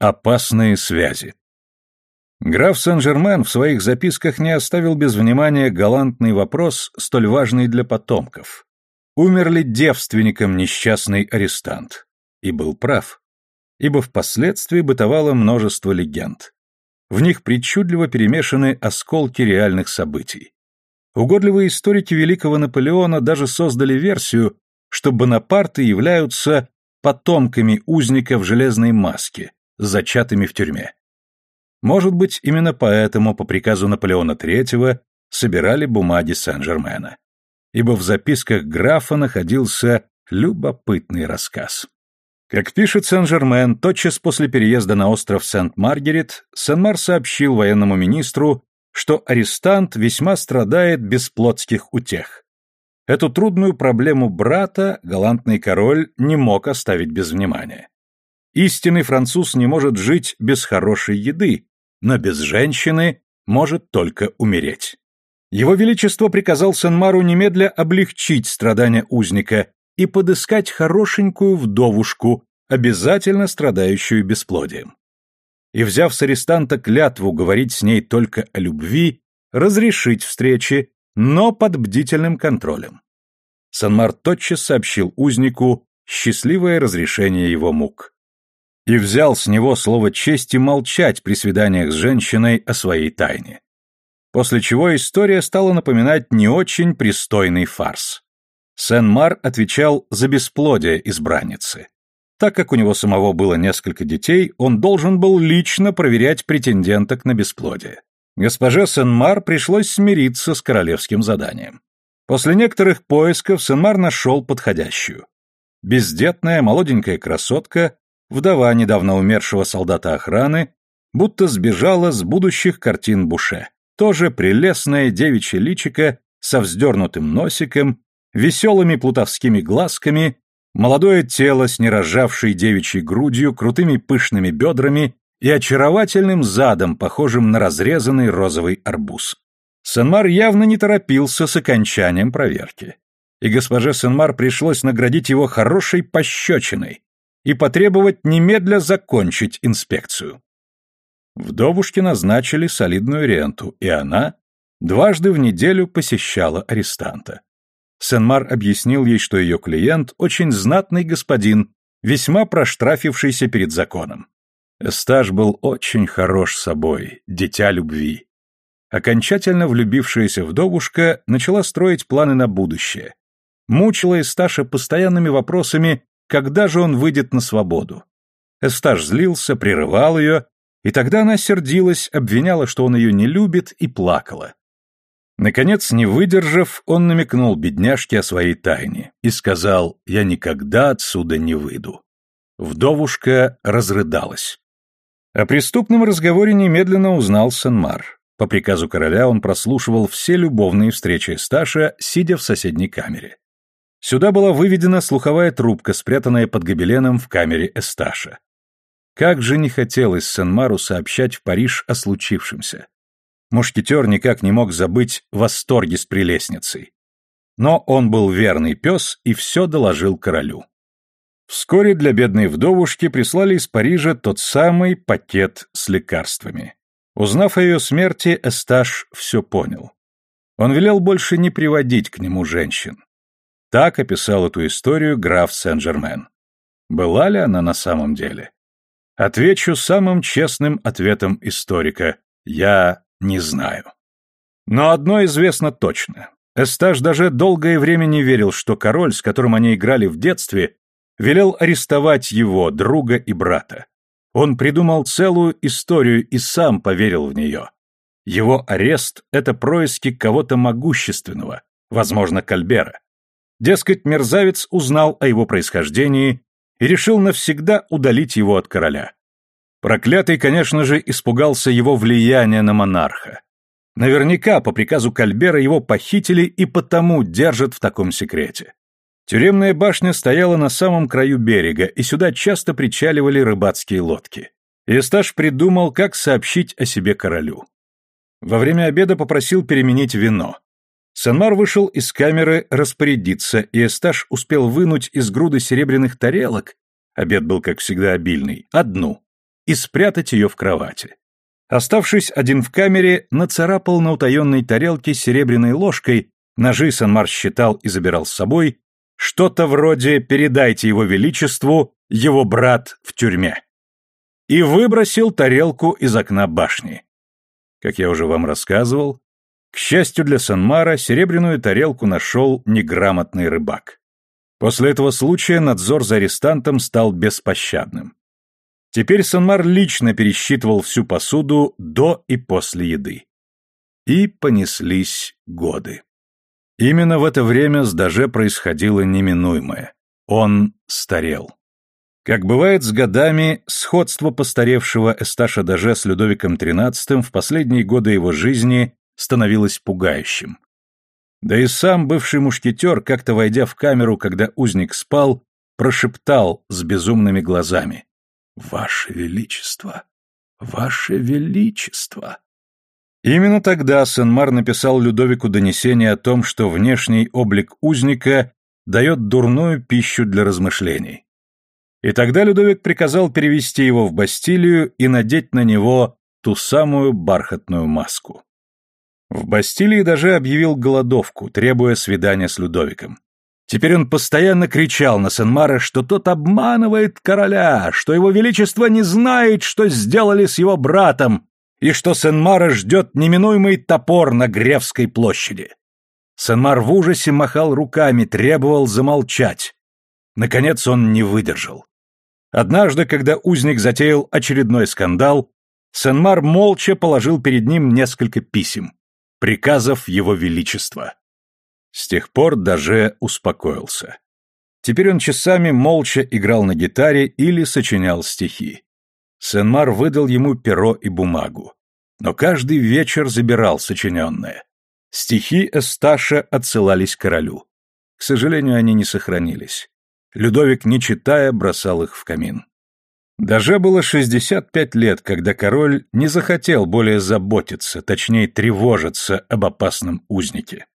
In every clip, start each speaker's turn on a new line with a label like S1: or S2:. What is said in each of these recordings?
S1: Опасные связи. Граф Сен-Жермен в своих записках не оставил без внимания галантный вопрос, столь важный для потомков. Умер ли девственником несчастный арестант? И был прав. Ибо впоследствии бытовало множество легенд. В них причудливо перемешаны осколки реальных событий. Угодливые историки великого Наполеона даже создали версию, что Бонапарты являются потомками узника в железной маске, зачатыми в тюрьме. Может быть, именно поэтому по приказу Наполеона III собирали бумаги Сен-Жермена. Ибо в записках графа находился любопытный рассказ. Как пишет Сен-Жермен, тотчас после переезда на остров Сент-Маргарет, Сен-Мар сообщил военному министру, что арестант весьма страдает без плотских утех. Эту трудную проблему брата галантный король не мог оставить без внимания. Истинный француз не может жить без хорошей еды, но без женщины может только умереть. Его Величество приказал Сен-Мару немедля облегчить страдания узника и подыскать хорошенькую вдовушку, обязательно страдающую бесплодием. И, взяв с арестанта клятву говорить с ней только о любви, разрешить встречи, но под бдительным контролем. Санмар тотчас сообщил узнику счастливое разрешение его мук и взял с него слово чести молчать при свиданиях с женщиной о своей тайне. После чего история стала напоминать не очень пристойный фарс. Сен-Мар отвечал за бесплодие избранницы. Так как у него самого было несколько детей, он должен был лично проверять претенденток на бесплодие. Госпоже Сен-Мар пришлось смириться с королевским заданием. После некоторых поисков Сен-Мар нашел подходящую. Бездетная молоденькая красотка вдова недавно умершего солдата охраны, будто сбежала с будущих картин Буше. Тоже прелестное девичье личико со вздернутым носиком, веселыми плутовскими глазками, молодое тело с неразжавшей девичьей грудью, крутыми пышными бедрами и очаровательным задом, похожим на разрезанный розовый арбуз. Сенмар явно не торопился с окончанием проверки. И госпоже Сенмар пришлось наградить его хорошей пощечиной, и потребовать немедля закончить инспекцию. Вдовушке назначили солидную ренту, и она дважды в неделю посещала арестанта. Сенмар объяснил ей, что ее клиент очень знатный господин, весьма проштрафившийся перед законом. Эстаж был очень хорош собой, дитя любви. Окончательно влюбившаяся вдовушка начала строить планы на будущее. Мучила Эсташа постоянными вопросами когда же он выйдет на свободу. Эстаж злился, прерывал ее, и тогда она сердилась, обвиняла, что он ее не любит, и плакала. Наконец, не выдержав, он намекнул бедняжке о своей тайне и сказал «Я никогда отсюда не выйду». Вдовушка разрыдалась. О преступном разговоре немедленно узнал Сенмар. По приказу короля он прослушивал все любовные встречи Сташа, сидя в соседней камере. Сюда была выведена слуховая трубка, спрятанная под гобеленом в камере Эсташа. Как же не хотелось Сен-Мару сообщать в Париж о случившемся. Мушкетер никак не мог забыть восторги с прелестницей. Но он был верный пес и все доложил королю. Вскоре для бедной вдовушки прислали из Парижа тот самый пакет с лекарствами. Узнав о ее смерти, Эсташ все понял. Он велел больше не приводить к нему женщин. Так описал эту историю граф Сен-Жермен. Была ли она на самом деле? Отвечу самым честным ответом историка. Я не знаю. Но одно известно точно. Эстаж даже долгое время не верил, что король, с которым они играли в детстве, велел арестовать его, друга и брата. Он придумал целую историю и сам поверил в нее. Его арест — это происки кого-то могущественного, возможно, Кальбера. Дескать, мерзавец узнал о его происхождении и решил навсегда удалить его от короля. Проклятый, конечно же, испугался его влияния на монарха. Наверняка по приказу Кальбера его похитили и потому держат в таком секрете. Тюремная башня стояла на самом краю берега, и сюда часто причаливали рыбацкие лодки. Эсташ придумал, как сообщить о себе королю. Во время обеда попросил переменить вино. Санмар вышел из камеры распорядиться, и Эсташ успел вынуть из груды серебряных тарелок, обед был, как всегда, обильный, одну, и спрятать ее в кровати. Оставшись один в камере, нацарапал на утаенной тарелке серебряной ложкой, ножи Санмар считал и забирал с собой, что-то вроде «передайте его величеству, его брат в тюрьме». И выбросил тарелку из окна башни. Как я уже вам рассказывал, к счастью для Санмара, серебряную тарелку нашел неграмотный рыбак. После этого случая надзор за арестантом стал беспощадным. Теперь Санмар лично пересчитывал всю посуду до и после еды. И понеслись годы. Именно в это время с Даже происходило неминуемое. Он старел. Как бывает с годами, сходство постаревшего Эсташа Даже с Людовиком XIII в последние годы его жизни становилось пугающим. Да и сам бывший мушкетер, как-то войдя в камеру, когда узник спал, прошептал с безумными глазами. «Ваше Величество! Ваше Величество!» Именно тогда Сен-Мар написал Людовику донесение о том, что внешний облик узника дает дурную пищу для размышлений. И тогда Людовик приказал перевести его в Бастилию и надеть на него ту самую бархатную маску. В Бастилии даже объявил голодовку, требуя свидания с Людовиком. Теперь он постоянно кричал на Сен-Мара, что тот обманывает короля, что его величество не знает, что сделали с его братом, и что Сен-Мара ждет неминуемый топор на Гревской площади. Сен-Мар в ужасе махал руками, требовал замолчать. Наконец он не выдержал. Однажды, когда узник затеял очередной скандал, Сен-Мар молча положил перед ним несколько писем, приказов его величества. С тех пор даже успокоился. Теперь он часами молча играл на гитаре или сочинял стихи. Сенмар выдал ему перо и бумагу. Но каждый вечер забирал сочиненное. Стихи Эсташа отсылались королю. К сожалению, они не сохранились. Людовик, не читая, бросал их в камин. Даже было 65 лет, когда король не захотел более заботиться, точнее тревожиться об опасном узнике.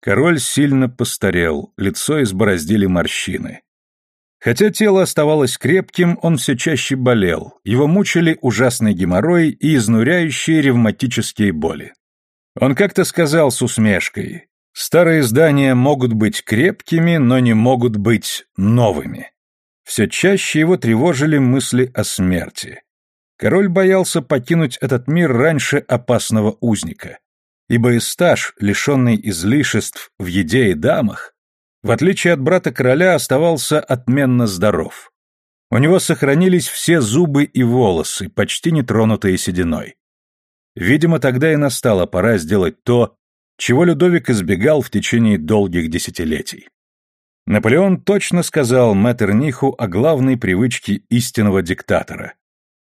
S1: Король сильно постарел, лицо избороздили морщины. Хотя тело оставалось крепким, он все чаще болел, его мучили ужасный геморрой и изнуряющие ревматические боли. Он как-то сказал с усмешкой, «Старые здания могут быть крепкими, но не могут быть новыми». Все чаще его тревожили мысли о смерти. Король боялся покинуть этот мир раньше опасного узника, ибо Истаж, лишенный излишеств в еде и дамах, в отличие от брата короля, оставался отменно здоров. У него сохранились все зубы и волосы, почти не тронутые сединой. Видимо, тогда и настала пора сделать то, чего Людовик избегал в течение долгих десятилетий. Наполеон точно сказал Меттерниху о главной привычке истинного диктатора.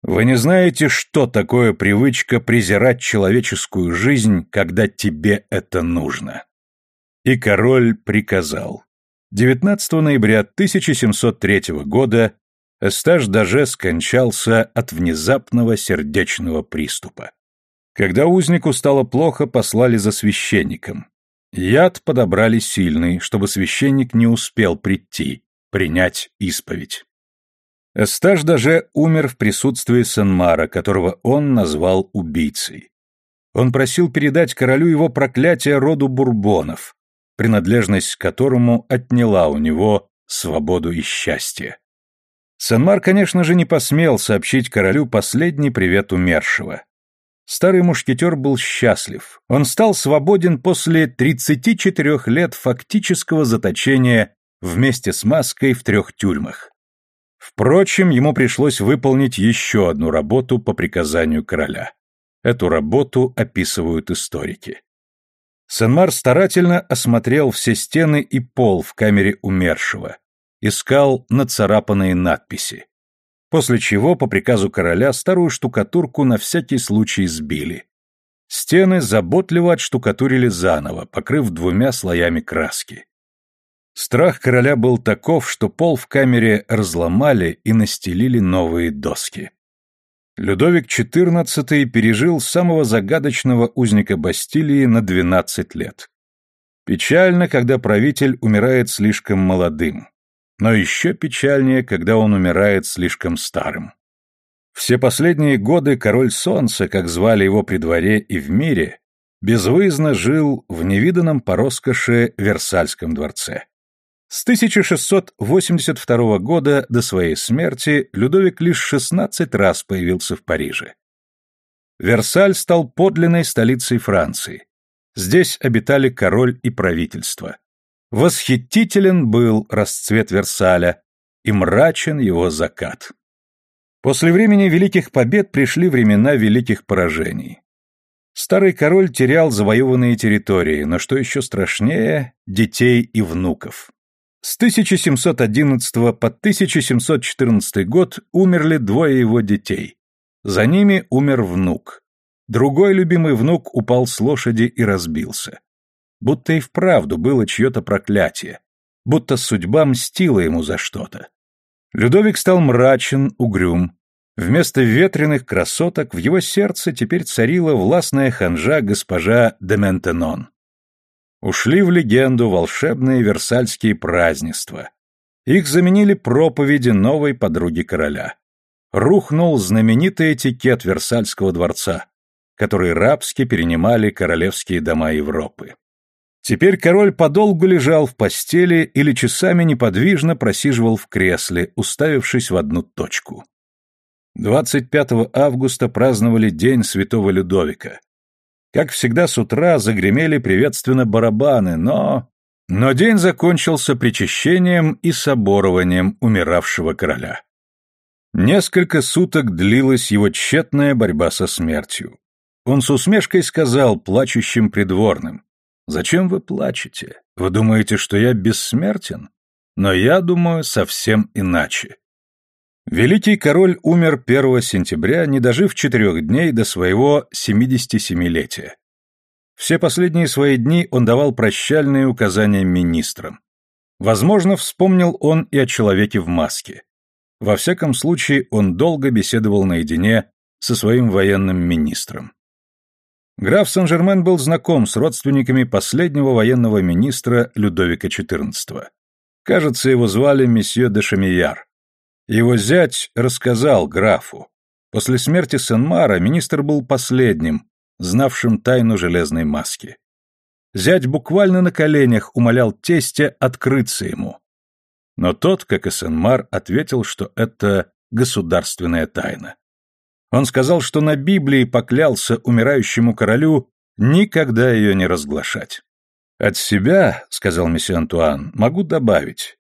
S1: «Вы не знаете, что такое привычка презирать человеческую жизнь, когда тебе это нужно». И король приказал. 19 ноября 1703 года Эстаж Даже скончался от внезапного сердечного приступа. Когда узнику стало плохо, послали за священником. Яд подобрали сильный, чтобы священник не успел прийти, принять исповедь. Эстаж Даже умер в присутствии Сенмара, которого он назвал убийцей. Он просил передать королю его проклятие роду бурбонов, принадлежность к которому отняла у него свободу и счастье. Санмар, конечно же, не посмел сообщить королю последний привет умершего. Старый мушкетер был счастлив. Он стал свободен после 34 лет фактического заточения вместе с маской в трех тюрьмах. Впрочем, ему пришлось выполнить еще одну работу по приказанию короля. Эту работу описывают историки. Сенмар старательно осмотрел все стены и пол в камере умершего, искал нацарапанные надписи. После чего, по приказу короля, старую штукатурку на всякий случай сбили. Стены заботливо отштукатурили заново, покрыв двумя слоями краски. Страх короля был таков, что пол в камере разломали и настелили новые доски. Людовик XIV пережил самого загадочного узника Бастилии на 12 лет. Печально, когда правитель умирает слишком молодым, но еще печальнее, когда он умирает слишком старым. Все последние годы король солнца, как звали его при дворе и в мире, безвыездно жил в невиданном по роскоши Версальском дворце. С 1682 года до своей смерти Людовик лишь 16 раз появился в Париже. Версаль стал подлинной столицей Франции. Здесь обитали король и правительство. Восхитителен был расцвет Версаля и мрачен его закат. После времени великих побед пришли времена великих поражений. Старый король терял завоеванные территории, но что еще страшнее – детей и внуков. С 1711 по 1714 год умерли двое его детей. За ними умер внук. Другой любимый внук упал с лошади и разбился. Будто и вправду было чье-то проклятие, будто судьба мстила ему за что-то. Людовик стал мрачен, угрюм. Вместо ветреных красоток в его сердце теперь царила властная ханжа госпожа де Ментенон. Ушли в легенду волшебные версальские празднества. Их заменили проповеди новой подруги короля. Рухнул знаменитый этикет Версальского дворца, который рабски перенимали королевские дома Европы. Теперь король подолгу лежал в постели или часами неподвижно просиживал в кресле, уставившись в одну точку. 25 августа праздновали День Святого Людовика. Как всегда с утра загремели приветственно барабаны, но... Но день закончился причащением и соборованием умиравшего короля. Несколько суток длилась его тщетная борьба со смертью. Он с усмешкой сказал плачущим придворным, «Зачем вы плачете? Вы думаете, что я бессмертен? Но я думаю совсем иначе». Великий король умер 1 сентября, не дожив четырех дней до своего 77-летия. Все последние свои дни он давал прощальные указания министрам. Возможно, вспомнил он и о человеке в маске. Во всяком случае, он долго беседовал наедине со своим военным министром. Граф Сен-Жермен был знаком с родственниками последнего военного министра Людовика XIV. Кажется, его звали месье де Шамияр. Его зять рассказал графу. После смерти Сен-Мара министр был последним, знавшим тайну железной маски. Зять буквально на коленях умолял тестя открыться ему. Но тот, как и Сен-Мар, ответил, что это государственная тайна. Он сказал, что на Библии поклялся умирающему королю никогда ее не разглашать. «От себя, — сказал месье Антуан, — могу добавить.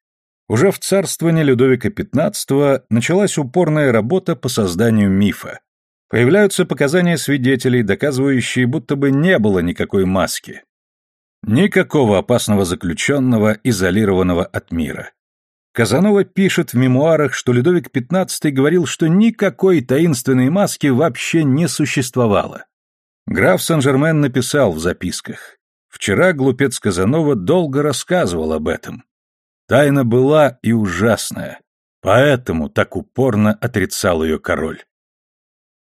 S1: Уже в царствовании Людовика XV началась упорная работа по созданию мифа. Появляются показания свидетелей, доказывающие, будто бы не было никакой маски. Никакого опасного заключенного, изолированного от мира. Казанова пишет в мемуарах, что Людовик XV говорил, что никакой таинственной маски вообще не существовало. Граф Сен-Жермен написал в записках. Вчера глупец Казанова долго рассказывал об этом. Тайна была и ужасная, поэтому так упорно отрицал ее король.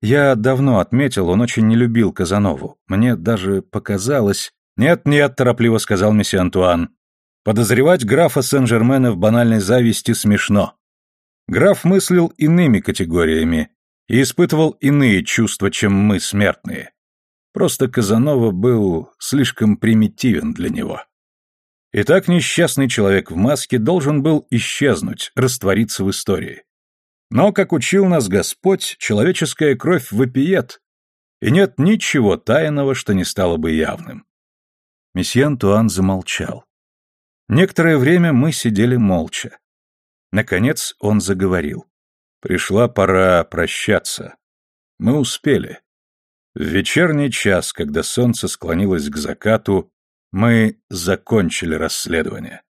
S1: Я давно отметил, он очень не любил Казанову. Мне даже показалось... «Нет-нет», — торопливо сказал месье Антуан, Подозревать графа Сен-Жермена в банальной зависти смешно. Граф мыслил иными категориями и испытывал иные чувства, чем мы, смертные. Просто Казанова был слишком примитивен для него. Итак, несчастный человек в маске должен был исчезнуть, раствориться в истории. Но, как учил нас Господь, человеческая кровь вопиет, и нет ничего тайного, что не стало бы явным. Месье Антуан замолчал. Некоторое время мы сидели молча. Наконец он заговорил. Пришла пора прощаться. Мы успели. В вечерний час, когда солнце склонилось к закату, мы закончили расследование.